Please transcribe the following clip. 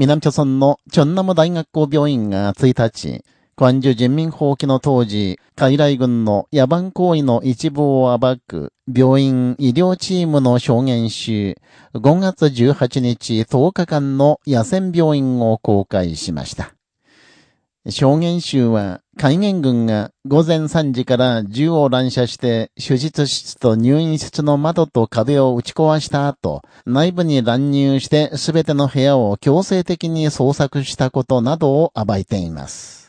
南朝村のチョンナム大学校病院が1日、関中人民放棄の当時、海来軍の野蛮行為の一部を暴く病院医療チームの証言集、5月18日10日間の野戦病院を公開しました。証言集は、海軍軍が午前3時から銃を乱射して手術室と入院室の窓と壁を打ち壊した後、内部に乱入して全ての部屋を強制的に捜索したことなどを暴いています。